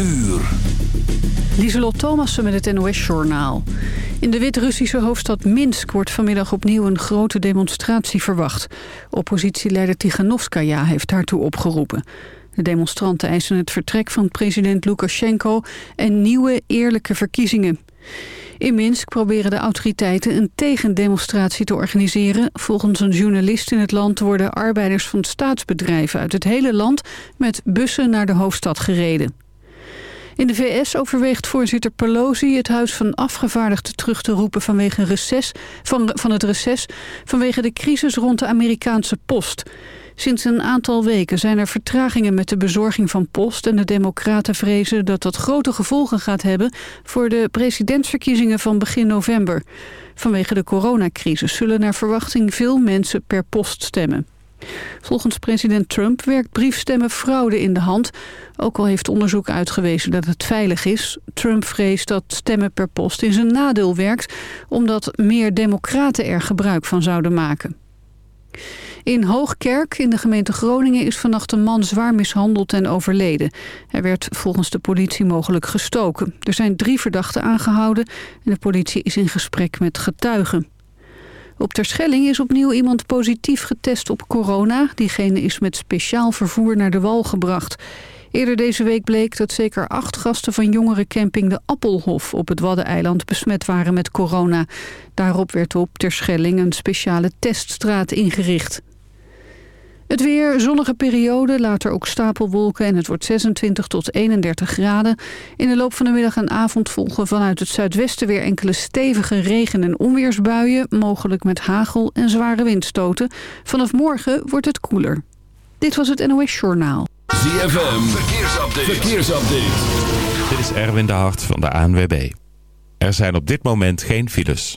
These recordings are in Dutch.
uur. Lieselot Thomassen met het NOS-journaal. In de Wit-Russische hoofdstad Minsk wordt vanmiddag opnieuw een grote demonstratie verwacht. Oppositieleider Tiganovskaya heeft daartoe opgeroepen. De demonstranten eisen het vertrek van president Lukashenko en nieuwe eerlijke verkiezingen. In Minsk proberen de autoriteiten een tegendemonstratie te organiseren. Volgens een journalist in het land worden arbeiders van staatsbedrijven uit het hele land met bussen naar de hoofdstad gereden. In de VS overweegt voorzitter Pelosi het Huis van Afgevaardigden terug te roepen vanwege reces, van, van het reces vanwege de crisis rond de Amerikaanse post. Sinds een aantal weken zijn er vertragingen met de bezorging van post... en de democraten vrezen dat dat grote gevolgen gaat hebben... voor de presidentsverkiezingen van begin november. Vanwege de coronacrisis zullen naar verwachting veel mensen per post stemmen. Volgens president Trump werkt briefstemmen fraude in de hand. Ook al heeft onderzoek uitgewezen dat het veilig is. Trump vreest dat stemmen per post in zijn nadeel werkt... omdat meer democraten er gebruik van zouden maken. In Hoogkerk in de gemeente Groningen is vannacht een man zwaar mishandeld en overleden. Hij werd volgens de politie mogelijk gestoken. Er zijn drie verdachten aangehouden en de politie is in gesprek met getuigen. Op Terschelling is opnieuw iemand positief getest op corona. Diegene is met speciaal vervoer naar de wal gebracht. Eerder deze week bleek dat zeker acht gasten van jongerencamping de Appelhof op het Waddeneiland besmet waren met corona. Daarop werd op Terschelling een speciale teststraat ingericht. Het weer, zonnige periode, later ook stapelwolken en het wordt 26 tot 31 graden. In de loop van de middag en avond volgen vanuit het zuidwesten weer enkele stevige regen- en onweersbuien, mogelijk met hagel en zware windstoten. Vanaf morgen wordt het koeler. Dit was het NOS Journaal. ZFM, verkeersupdate. verkeersupdate. Dit is Erwin de Hart van de ANWB. Er zijn op dit moment geen files.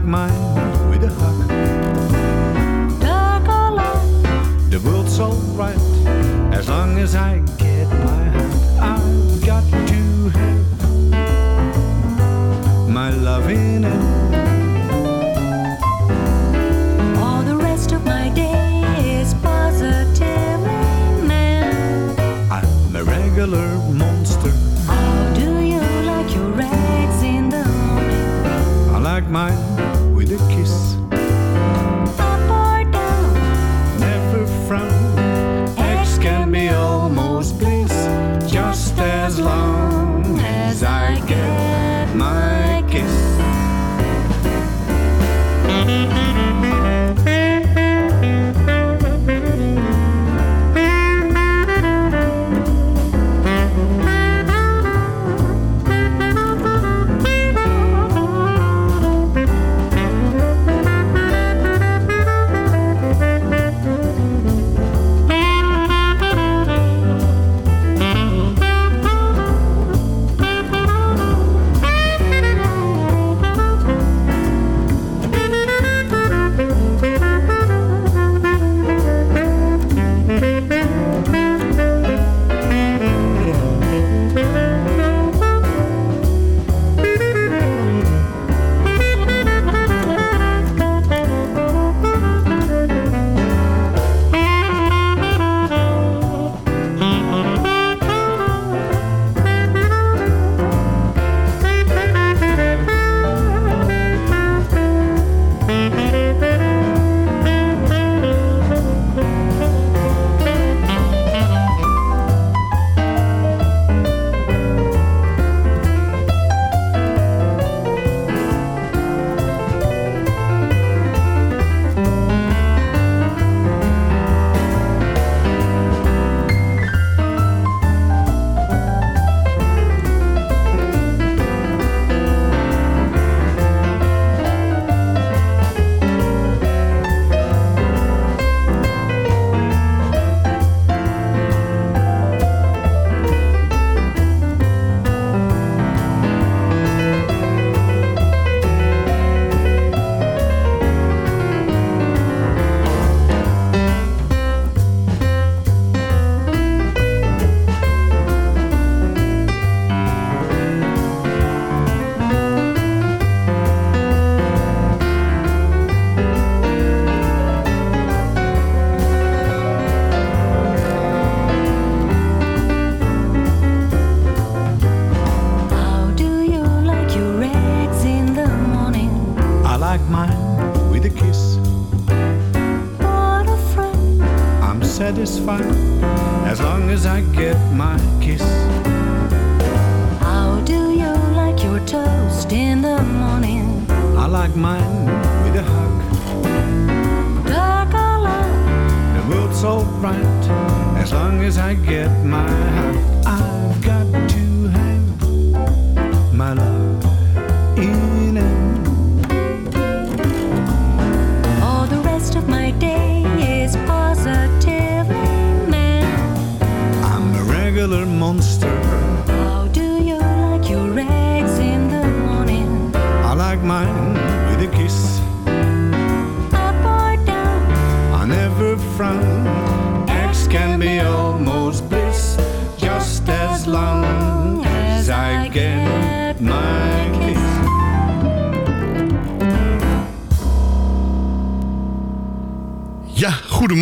Like mine with a hug. Light? The world's alright as long as I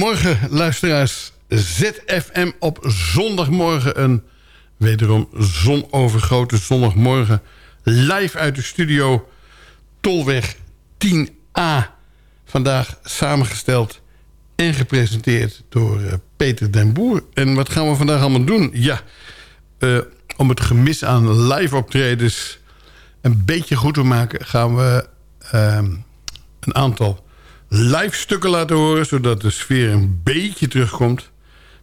goedemorgen luisteraars. ZFM op zondagmorgen. Een wederom zonovergoten zondagmorgen. Live uit de studio Tolweg 10A. Vandaag samengesteld en gepresenteerd door eh, Peter den Boer. En wat gaan we vandaag allemaal doen? Ja, eh, om het gemis aan live optredens een beetje goed te maken... gaan we ehm, een aantal live stukken laten horen... zodat de sfeer een beetje terugkomt.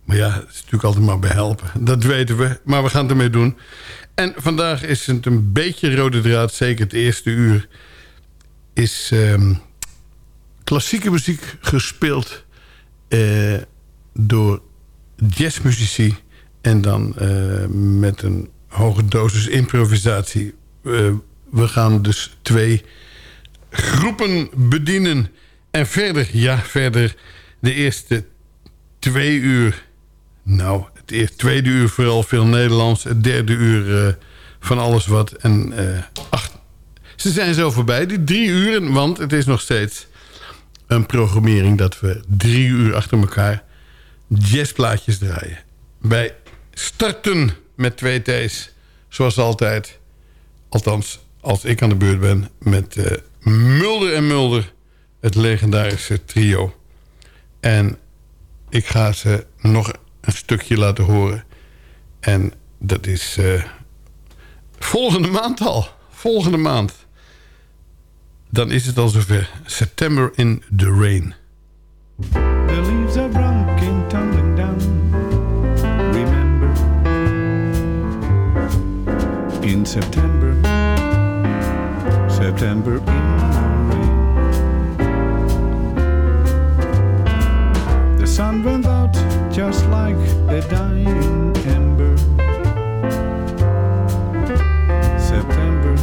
Maar ja, het is natuurlijk altijd maar behelpen. Dat weten we, maar we gaan het ermee doen. En vandaag is het een beetje rode draad, zeker het eerste uur... is ehm, klassieke muziek gespeeld eh, door jazzmuzici... en dan eh, met een hoge dosis improvisatie. Eh, we gaan dus twee groepen bedienen. En verder, ja, verder de eerste twee uur... Nou, het tweede uur vooral veel Nederlands. Het derde uur eh, van alles wat. En eh, ach, ze zijn zo voorbij, die drie uren. Want het is nog steeds een programmering... dat we drie uur achter elkaar jazzplaatjes draaien. Wij starten met twee T's, zoals altijd. Althans, als ik aan de beurt ben met eh, Mulder en Mulder, het legendarische trio. En ik ga ze nog een stukje laten horen. En dat is eh, volgende maand al. Volgende maand. Dan is het al zover. September in the Rain. The leaves are brown, tumbling down. Remember, in September, September in sun went out just like a dying ember. September,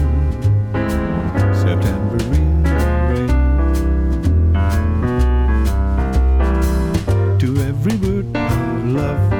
September in rain. To every word of love,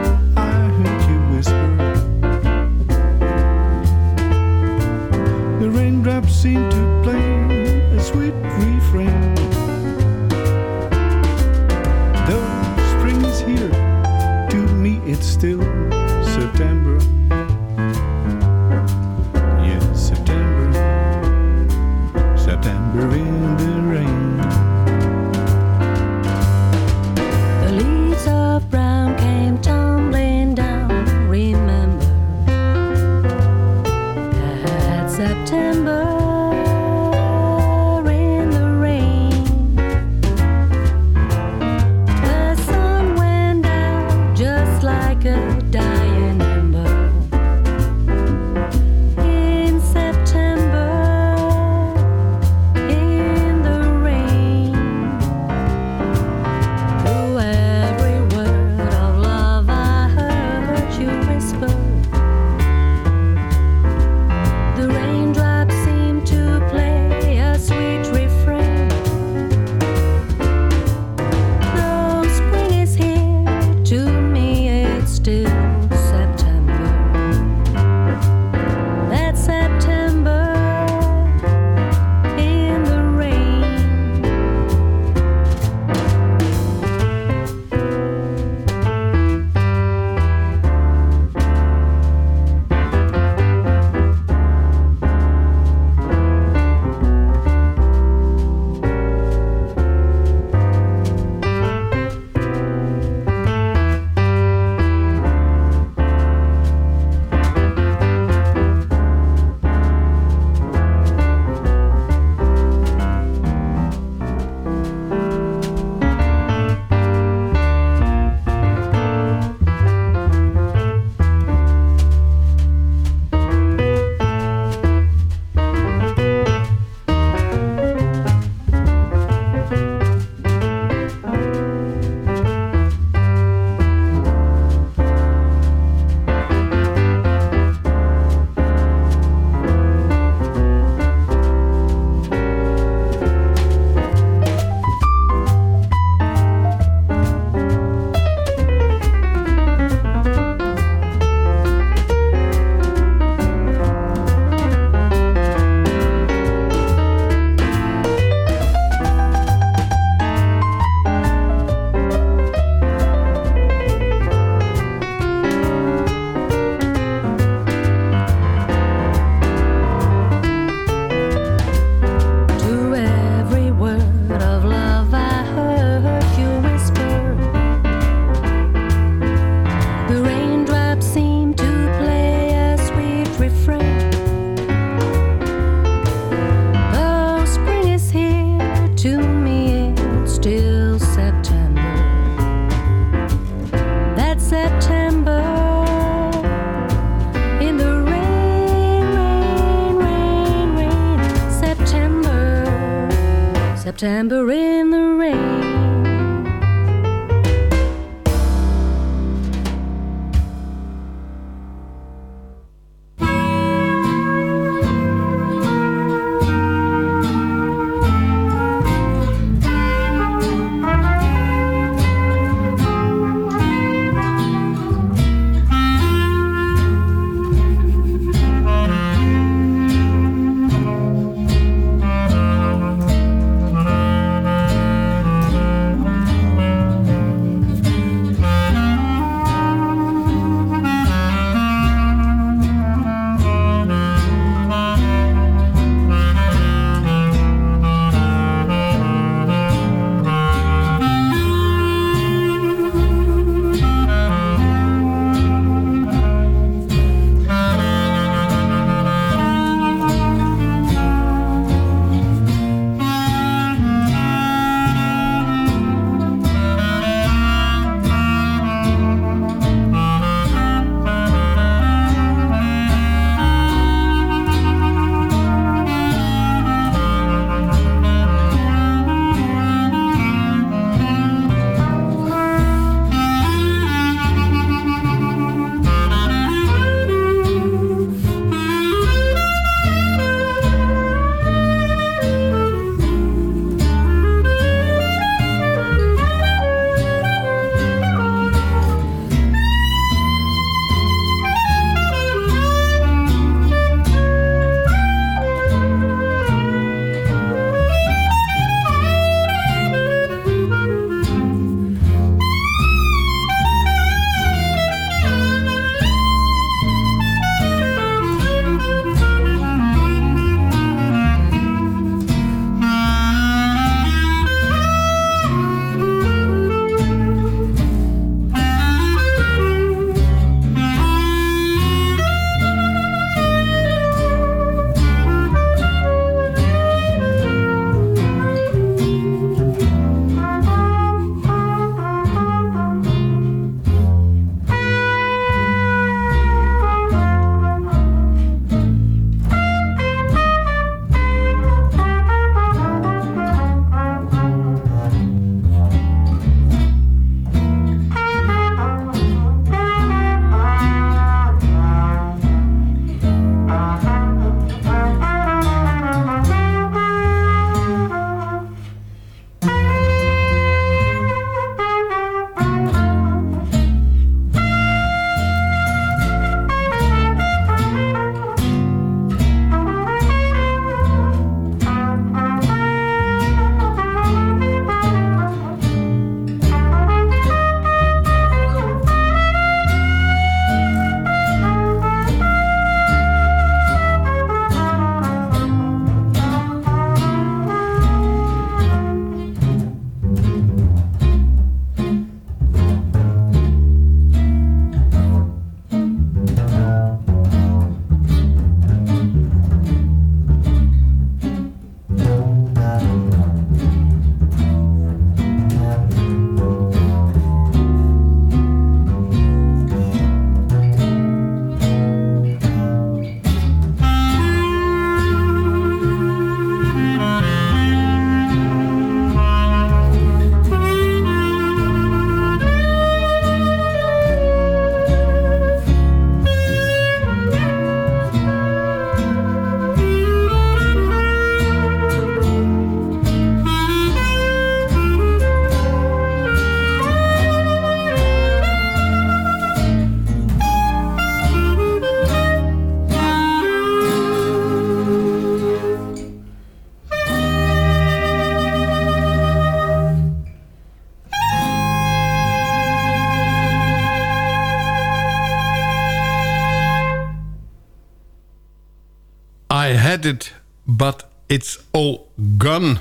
it's all gone.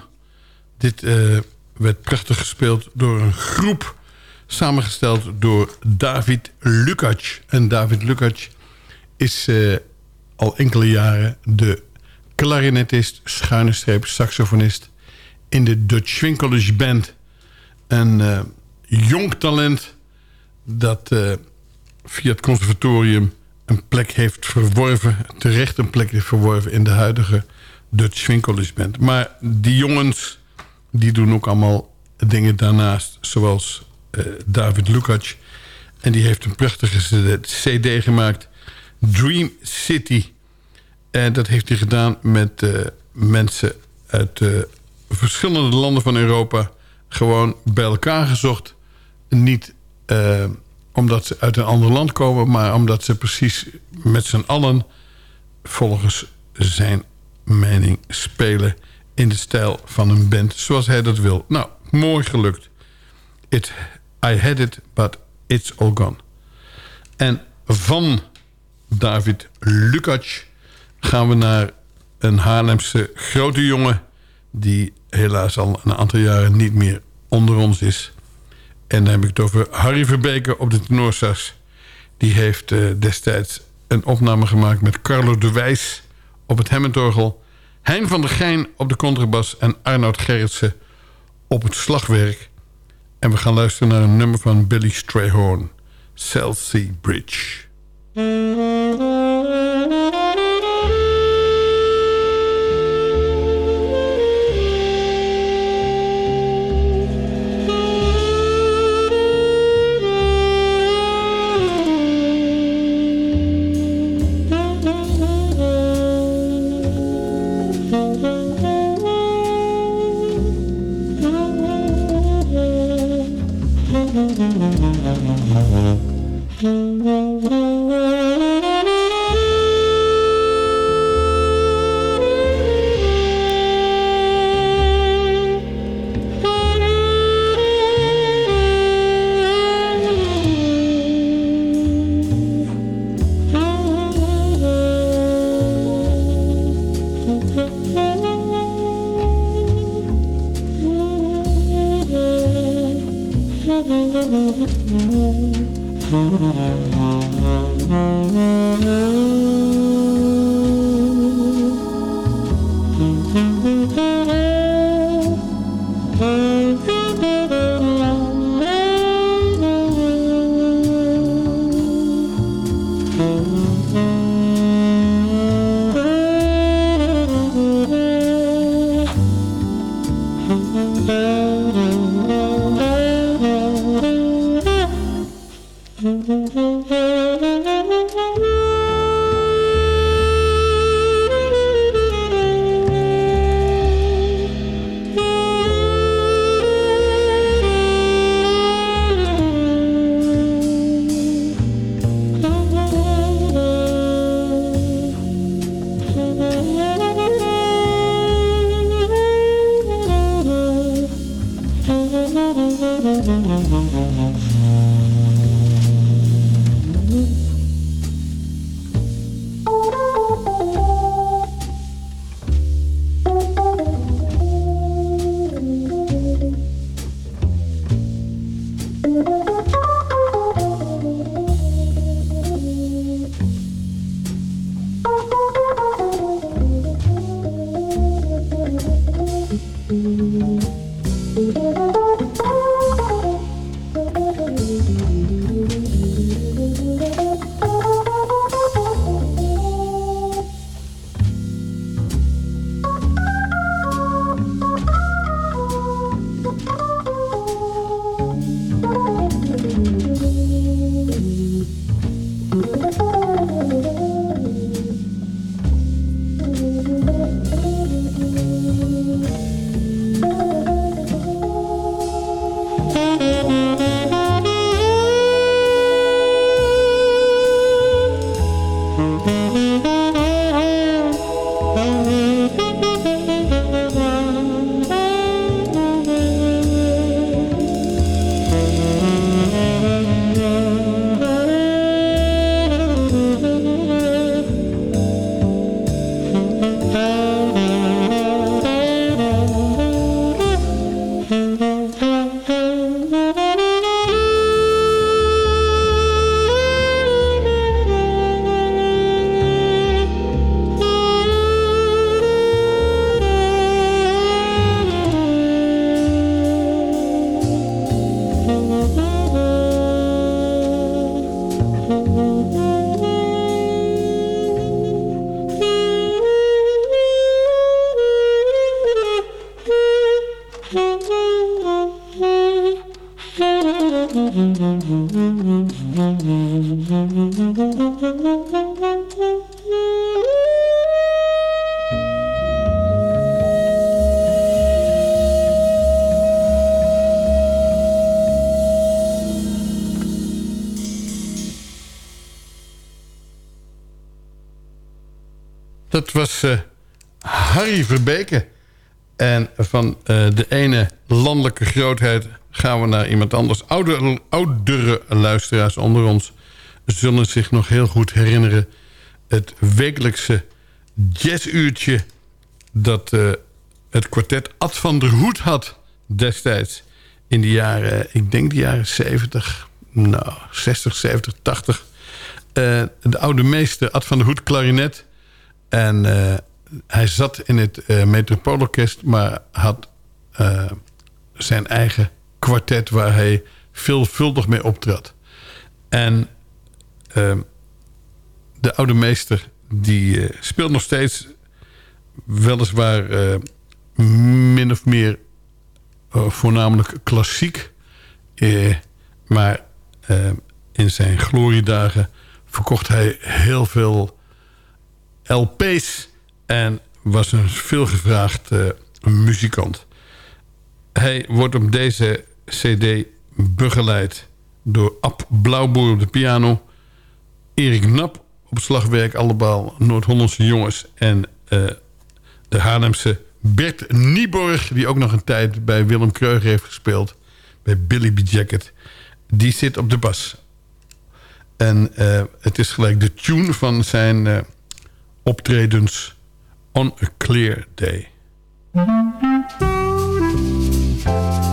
Dit eh, werd prachtig gespeeld door een groep... samengesteld door David Lukac. En David Lukac is eh, al enkele jaren de klarinetist... schuine streep saxofonist in de Dutch Swing Band. Een eh, jong talent dat via het conservatorium een plek heeft verworven... terecht een plek heeft verworven in de huidige Dutch Swing Band. Maar die jongens Die doen ook allemaal dingen daarnaast, zoals eh, David Lukacs. En die heeft een prachtige cd gemaakt, Dream City. En dat heeft hij gedaan met eh, mensen uit eh, verschillende landen van Europa... gewoon bij elkaar gezocht. Niet omdat ze uit een ander land komen... maar omdat ze precies met z'n allen volgens zijn mening spelen... in de stijl van een band zoals hij dat wil. Nou, mooi gelukt. It, I had it, but it's all gone. En van David Lukacs gaan we naar een Haarlemse grote jongen... die helaas al een aantal jaren niet meer onder ons is. En dan heb ik het over Harry Verbeke op de tenorsas. Die heeft uh, destijds een opname gemaakt met Carlo de Wijs op het Hemmendorgel... Hein van der Geijn op de contrabas en Arnoud Gerritsen op het slagwerk. En we gaan luisteren naar een nummer van Billy Strayhorn, Chelsea Bridge. Thank you. Grootheid gaan we naar iemand anders. Oude, oudere luisteraars onder ons zullen zich nog heel goed herinneren... het wekelijkse jazzuurtje dat eh, het kwartet Ad van der Hoed had destijds. In de jaren, ik denk de jaren 70, nou 60, 70, 80. Uh, de oude meester Ad van der Hoed klarinet. En uh, hij zat in het uh, Metropoolorkest, maar had zijn eigen kwartet waar hij veelvuldig mee optrad. En uh, de oude meester die speelt nog steeds weliswaar min of meer voornamelijk klassiek. maar in zijn gloriedagen verkocht hij heel veel LP's en was een veelgevraagd muzikant. Hij wordt op deze cd begeleid door Ab Blauwboer op de piano... Erik Nap op slagwerk, allemaal Noord-Hollandse jongens... en uh, de Haarlemse Bert Nieborg... die ook nog een tijd bij Willem Kreuger heeft gespeeld... bij Billy B. Jacket. Die zit op de bas. En uh, het is gelijk de tune van zijn uh, optredens on a clear day. Clear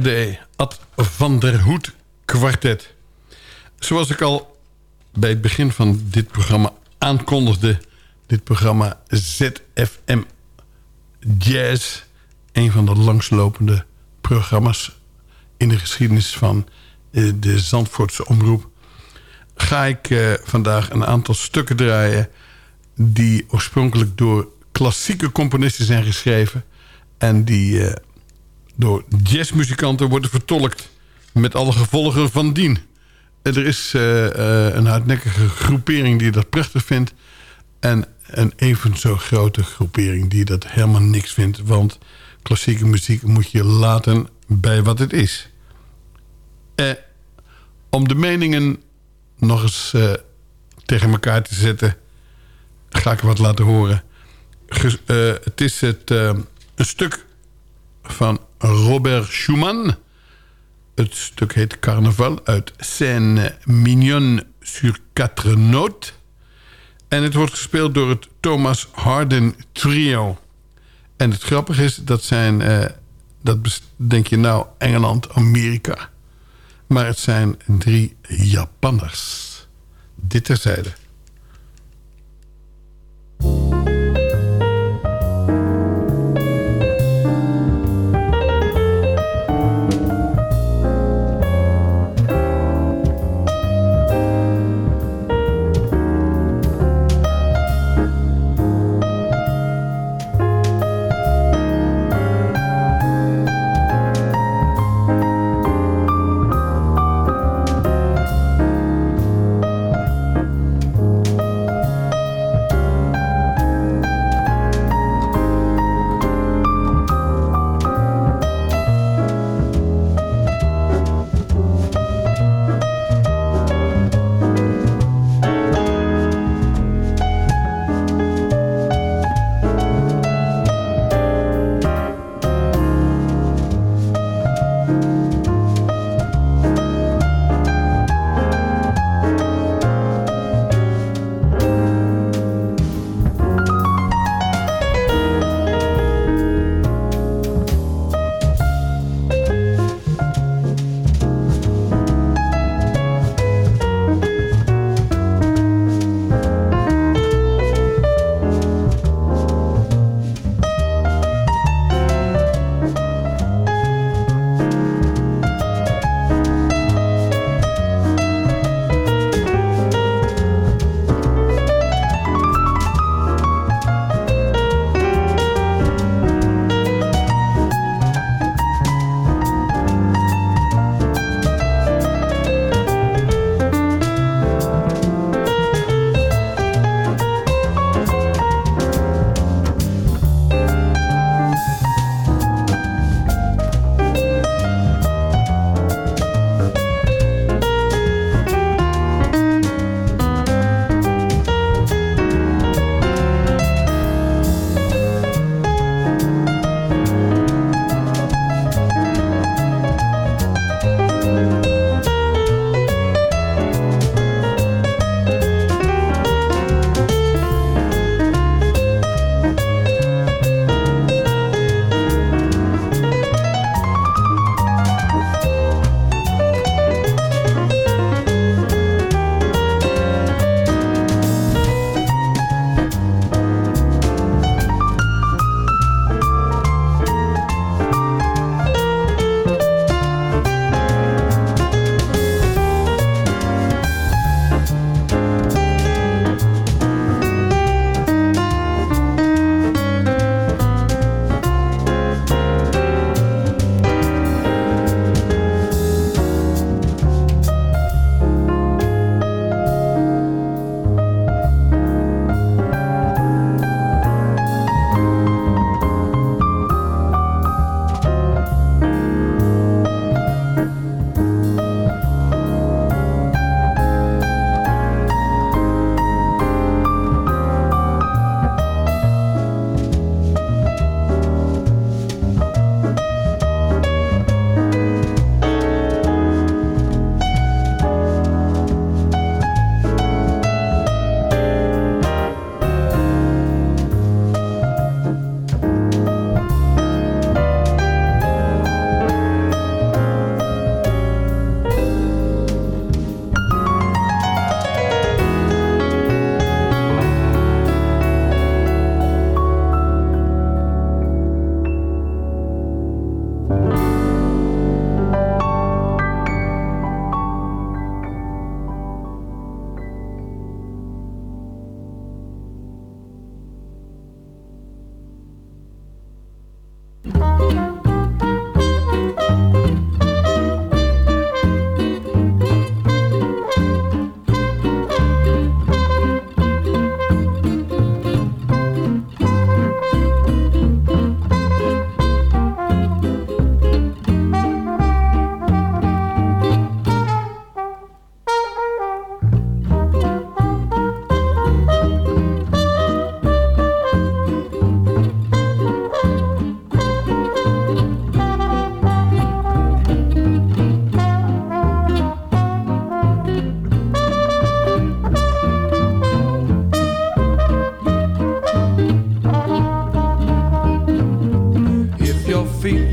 Day, Ad van der Hoed kwartet. Zoals ik al bij het begin van dit programma aankondigde... dit programma ZFM Jazz... een van de langslopende programma's in de geschiedenis van eh, de Zandvoortse omroep... ga ik eh, vandaag een aantal stukken draaien... die oorspronkelijk door klassieke componisten zijn geschreven... en die eh, door jazzmuzikanten worden vertolkt... met alle gevolgen van dien. Er is een hardnekkige groepering die dat prachtig vindt... en een even zo grote groepering die dat helemaal niks vindt... want klassieke muziek moet je laten bij wat het is. Eh, om de meningen nog eens eh, tegen elkaar te zetten... ga ik wat laten horen. Eh, het is het, eh, een stuk van Robert Schumann. Het stuk heet Carnaval uit Seine Mignon sur quatre notes. En het wordt gespeeld door het Thomas Harden Trio. En het grappige is, dat zijn... eh, dat denk je nou Engeland, Amerika. Maar het zijn drie Japanners. Dit terzijde.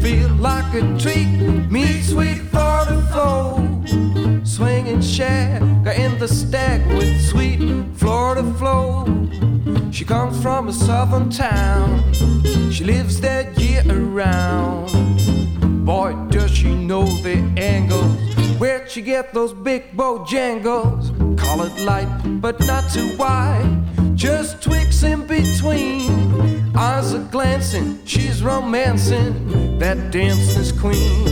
feel like a treat. Me sweet 44, swinging shack in the stack with sweet Florida flow. She comes from a southern town. She lives there year around. Boy, does she know the angles. Where'd she get those big bow jangles? Call it light, but not too wide. Just twix in between Eyes are glancing, she's romancing. That dancer's queen.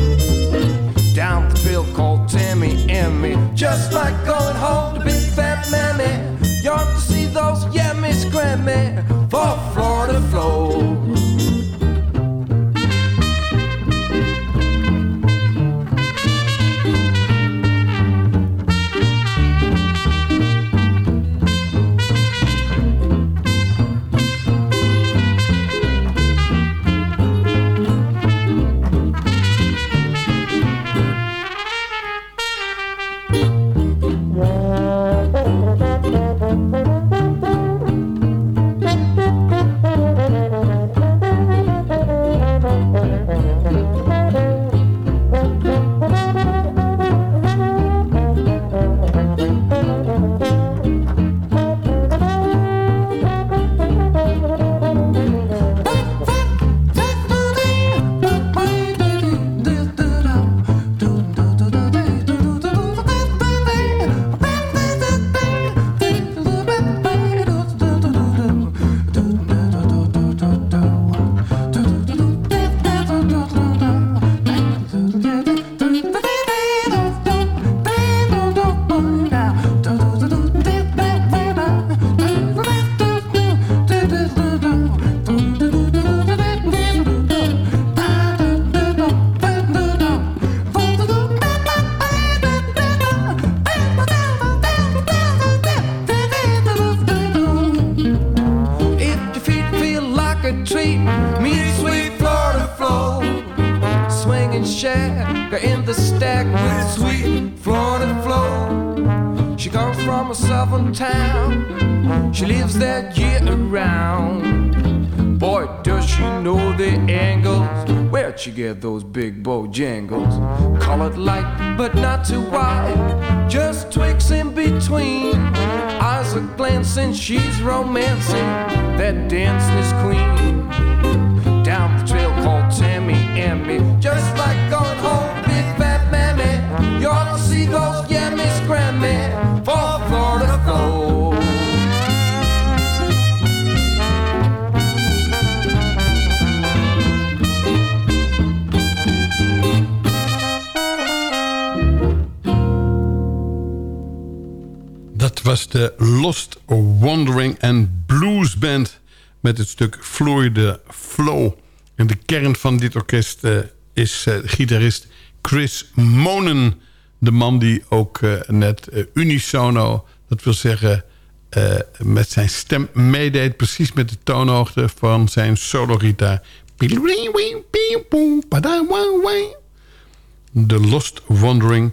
Down the field called Tammy and me. Just like going home to big fat mammy. You ought to see those yummies, Grammy, for Florida flow. Big bojangles? Colored light, but not too wide. Just twigs in between. Eyes are glancing, she's romancing. That dancer's queen. De Lost Wandering and Blues Band... met het stuk Florida Flow. En de kern van dit orkest eh, is eh, gitarist Chris Monen. De man die ook eh, net unisono, dat wil zeggen... met zijn stem meedeed... precies met de toonhoogte van zijn solo-gitaar. De Lost Wandering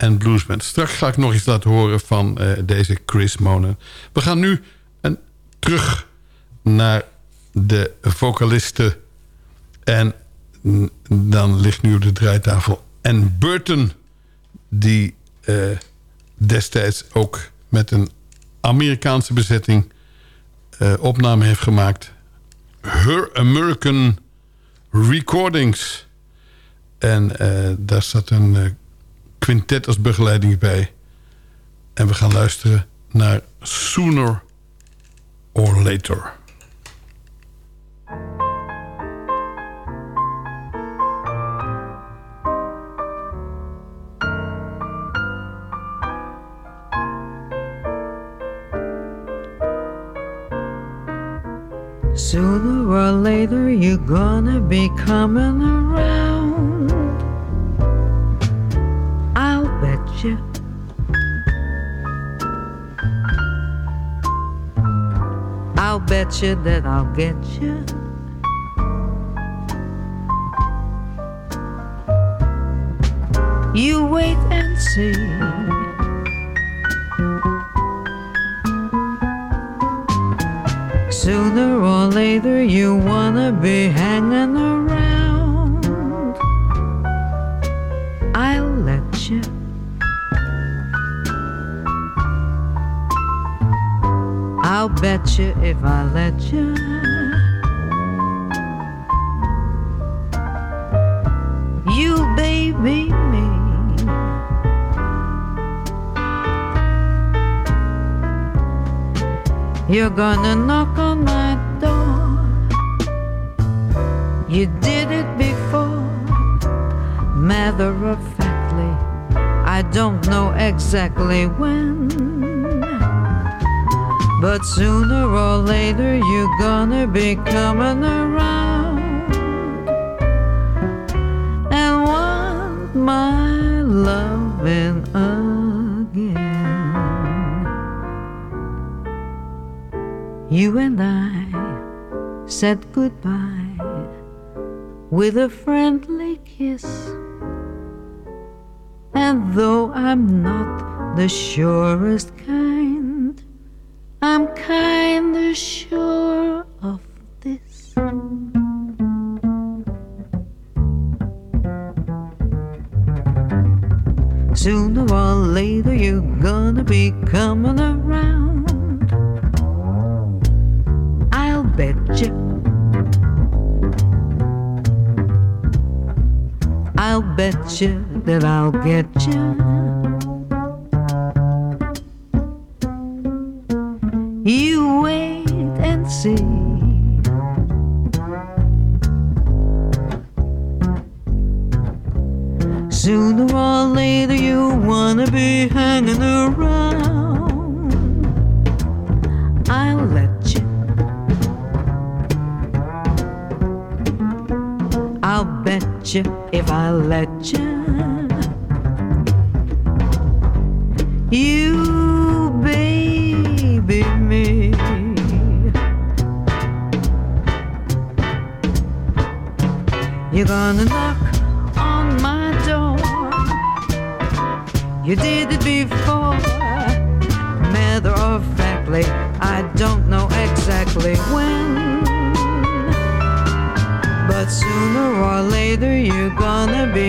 en Blues Band. Straks ga ik nog iets laten horen van eh, deze Chris Monen. We gaan nu een, terug naar de vocalisten. En dan ligt nu op de draaitafel Anne Burton... die eh, destijds ook met een Amerikaanse bezetting... eh, opname heeft gemaakt. Her American Recordings... En daar staat een quintet als begeleiding bij. En we gaan luisteren naar Sooner or Later. Sooner or later, you're gonna be coming around. You. I'll bet you that I'll get you. You wait and see. Sooner or later, you wanna be hanging around. I'll bet you if I let you. You baby me. You're gonna knock on my door. You did it before. Matter of factly, I don't know exactly when. But sooner or later, you're gonna be coming around and want my loving again. You and I said goodbye with a friendly kiss. And though I'm not the surest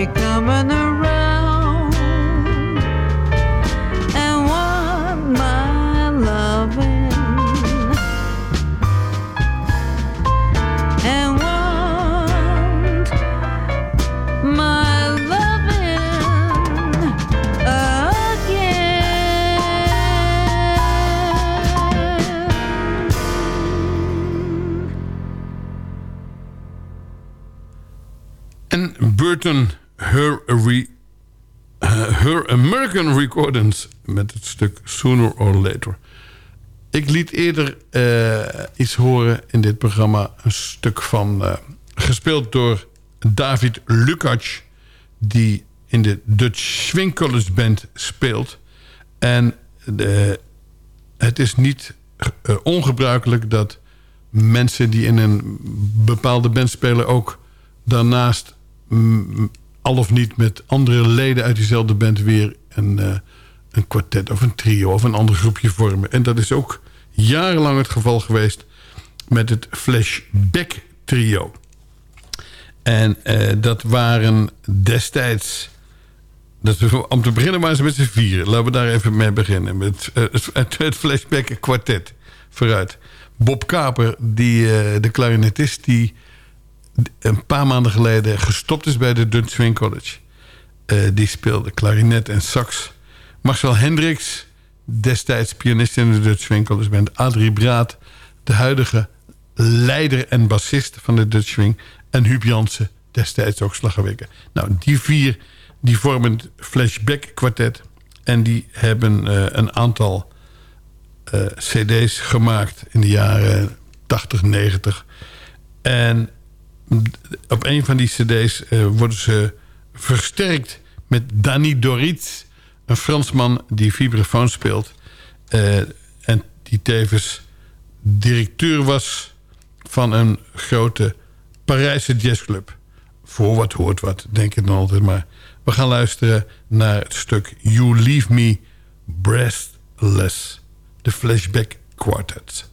coming American Recordings met het stuk Sooner or Later. Ik liet eerder eh, iets horen in dit programma. Een stuk van, eh, gespeeld door David Lukacs... die in de Dutch Swing College Band speelt. En het is niet eh, ongebruikelijk dat mensen die in een bepaalde band spelen... ook daarnaast mm, al of niet met andere leden uit diezelfde band... weer een, eh, een kwartet of een trio of een ander groepje vormen. En dat is ook jarenlang het geval geweest met het Flashback Trio. En eh, dat waren destijds... Om te beginnen waren ze met z'n vier. Laten we daar even mee beginnen. Met eh, het, Flashback Quartet. Vooruit. Bob Kaper, die, de clarinetist... die een paar maanden geleden gestopt is bij de Dutch Swing College. Eh, die speelde klarinet en sax. Marcel Hendricks, destijds pianist in de Dutch Swing College Band. Adrie Braat, de huidige leider en bassist van de Dutch Swing. En Huub Jansen, destijds ook slagwerker. Nou, die vier die vormen het Flashback Quartet. En die hebben eh, een aantal eh, cd's gemaakt in de jaren 80, 90. En op een van die cd's worden ze versterkt met Danny Doritz. Een Fransman die vibrafoon speelt. eh, en die tevens directeur was van een grote Parijse jazzclub. Voor wat hoort wat, denk ik dan altijd maar. We gaan luisteren naar het stuk You Leave Me Breathless. De Flashback Quartet.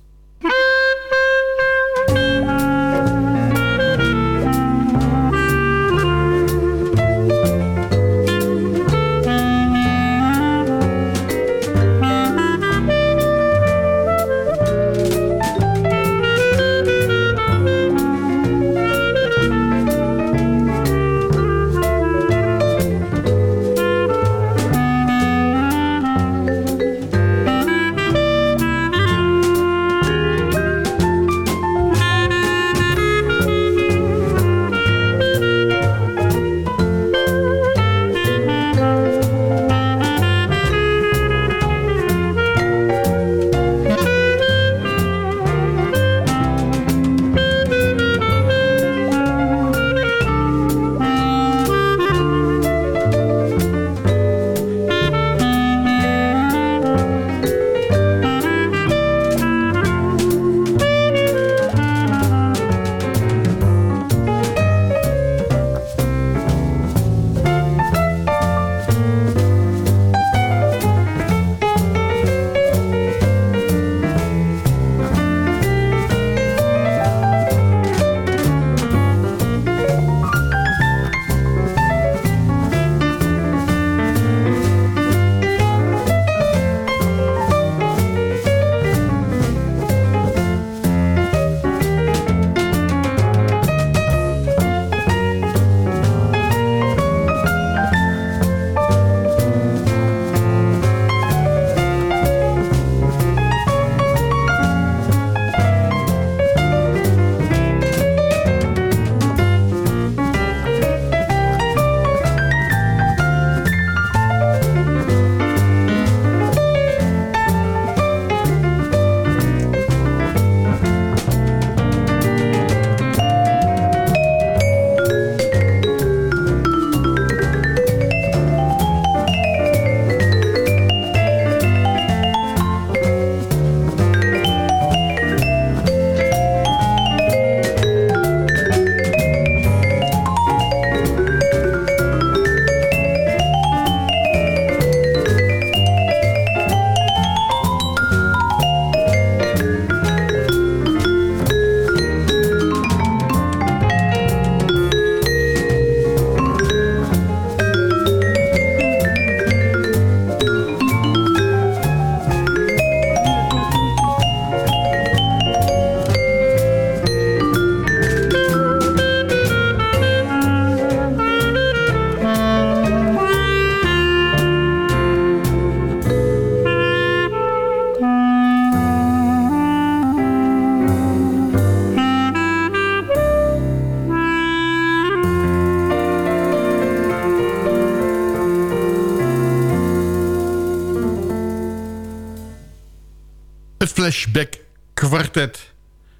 Flashback kwartet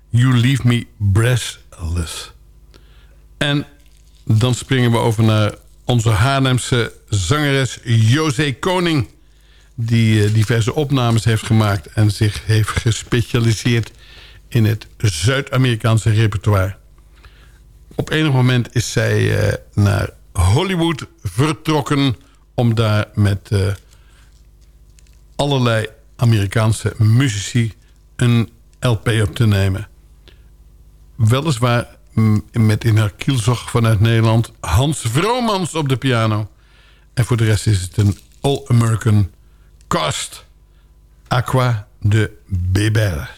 You Leave Me Breathless. En dan springen we over naar onze Haarlemse zangeres José Koning... die eh, diverse opnames heeft gemaakt... en zich heeft gespecialiseerd in het Zuid-Amerikaanse repertoire. Op enig moment is zij eh, naar Hollywood vertrokken... om daar met eh, allerlei Amerikaanse muzici een LP op te nemen. Weliswaar met in haar kielzog vanuit Nederland... Hans Vromans op de piano. En voor de rest is het een All-American cast. Aqua de Beber.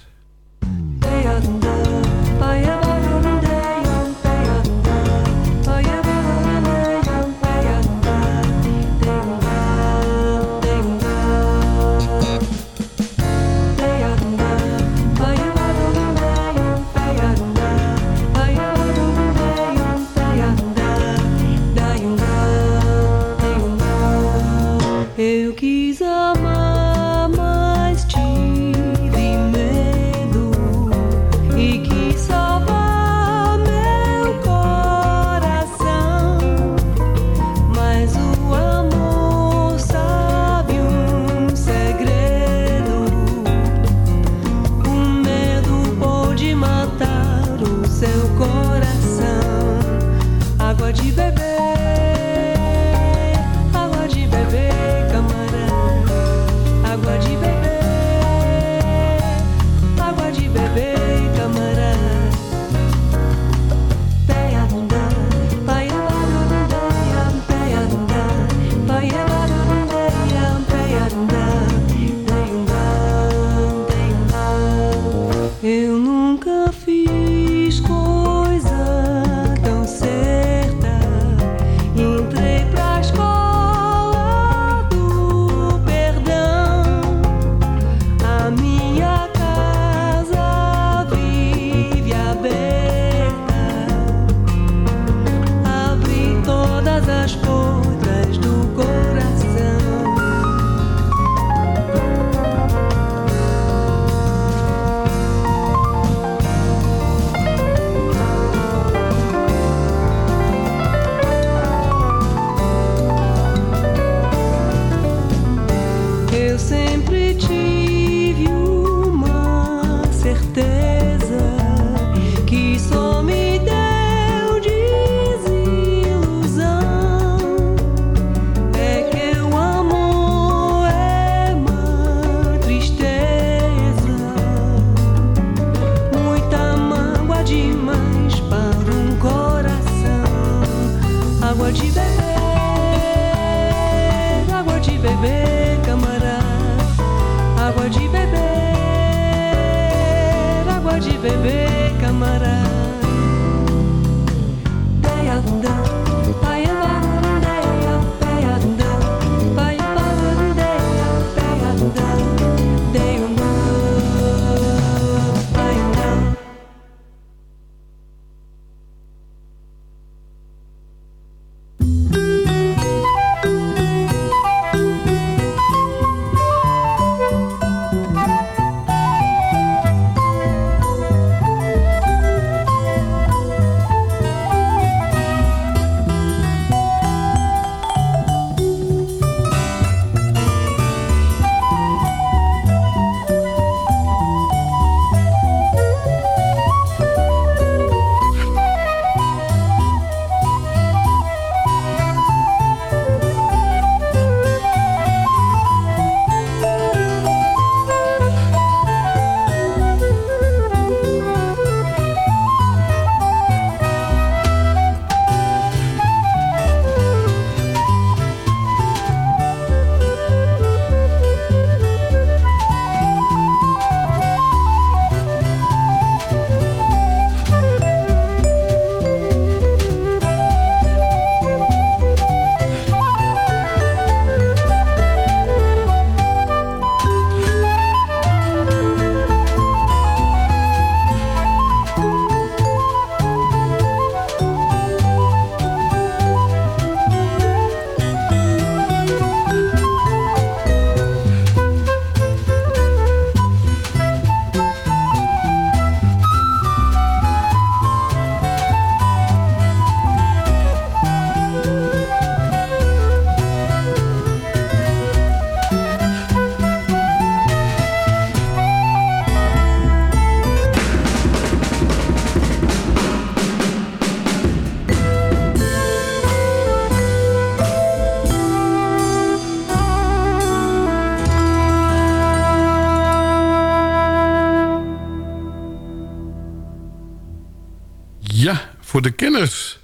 De kenners.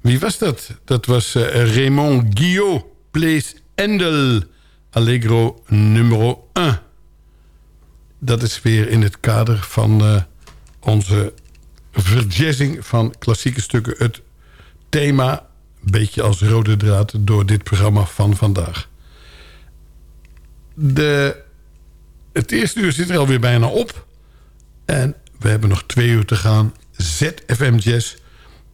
Wie was dat? Dat was uh, Raymond Guillot, Plays Endel, Allegro nummer 1. Dat is weer in het kader van uh, onze verjazzing van klassieke stukken. Het thema, een beetje als rode draad door dit programma van vandaag. De, het eerste uur zit er alweer bijna op. En we hebben nog twee uur te gaan. ZFM Jazz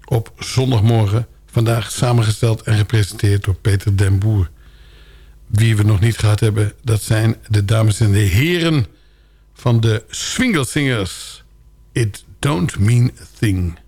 op zondagmorgen. Vandaag samengesteld en gepresenteerd door Peter den Boer. Wie we nog niet gehad hebben, dat zijn de dames en de heren van de Swingle Singers. It don't mean a thing.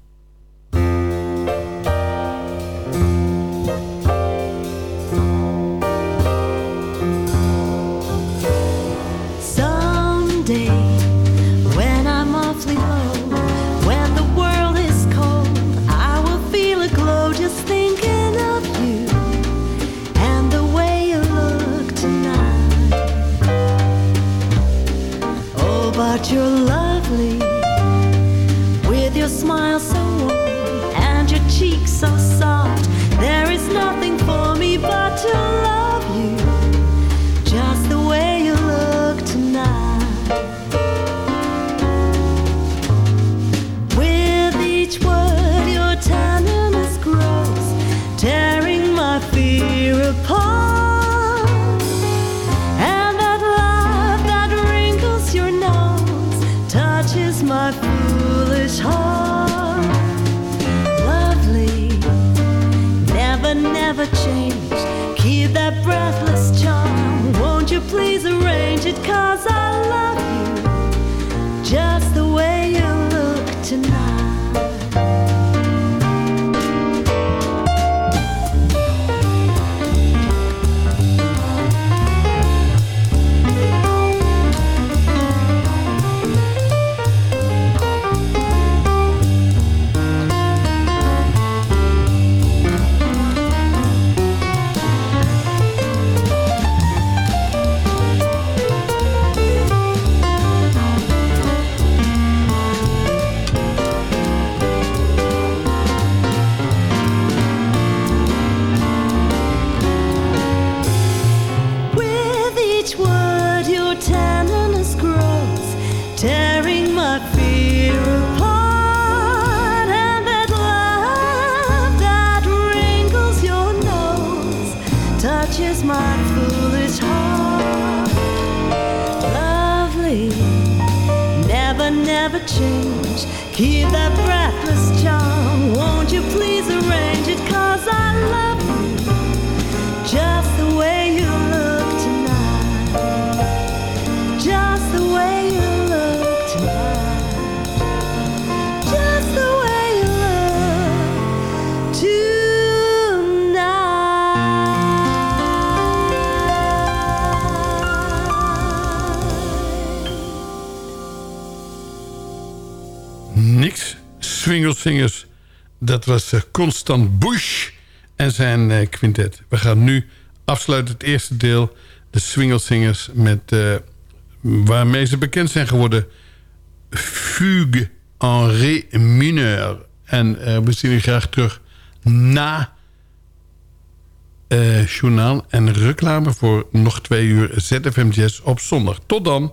Swinglesingers. Dat was uh, Constant Bush en zijn uh, quintet. We gaan nu afsluiten het eerste deel. De Swinglesingers met... Uh, waarmee ze bekend zijn geworden. Fugue en Ré mineur. En we zien u graag terug na... journaal en reclame voor nog twee uur ZFM Jazz op zondag. Tot dan.